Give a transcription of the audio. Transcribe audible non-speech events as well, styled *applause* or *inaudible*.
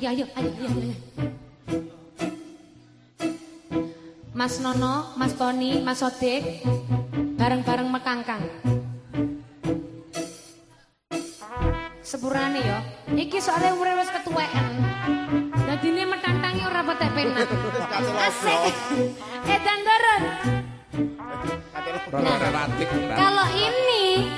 Ayo, ayo, ayo, ayo, ayo. Mas Nono, Mas Tony, Mas Sotik bareng-bareng mekangkang. Sepurane yo. Iki soalnya umure wis ketuweken. Dadine ini metantangi ora patek penak. *laughs* Asik. Edan turun. Nah, kalau ini